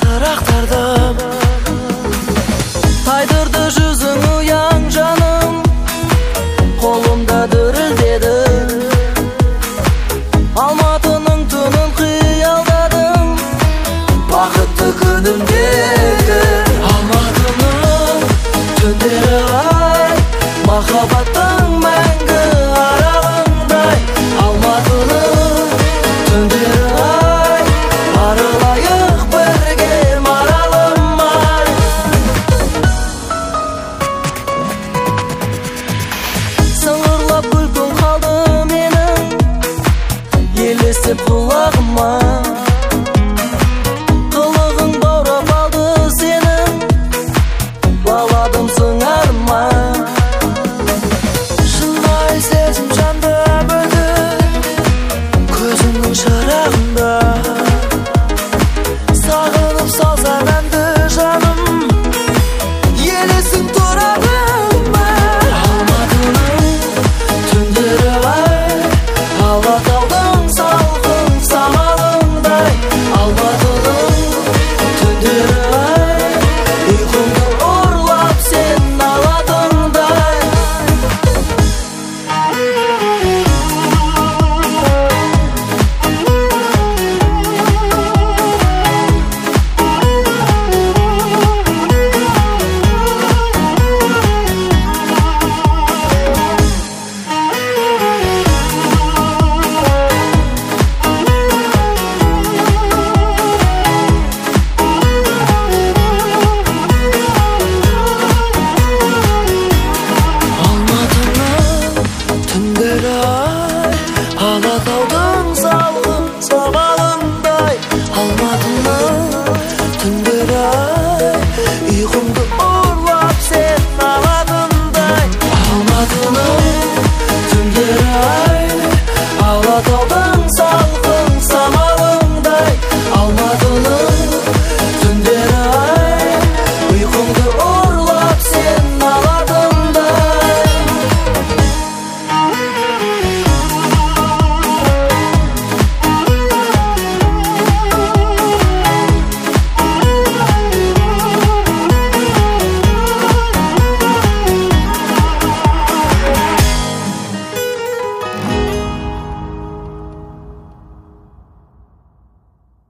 сырақтарды тайдырды жүзің ұяң жаным. Қолымда дүрілдеді алматының түнін қиялдадым. Бақытты күнімдегі алматының түндері. Adamsın Oh.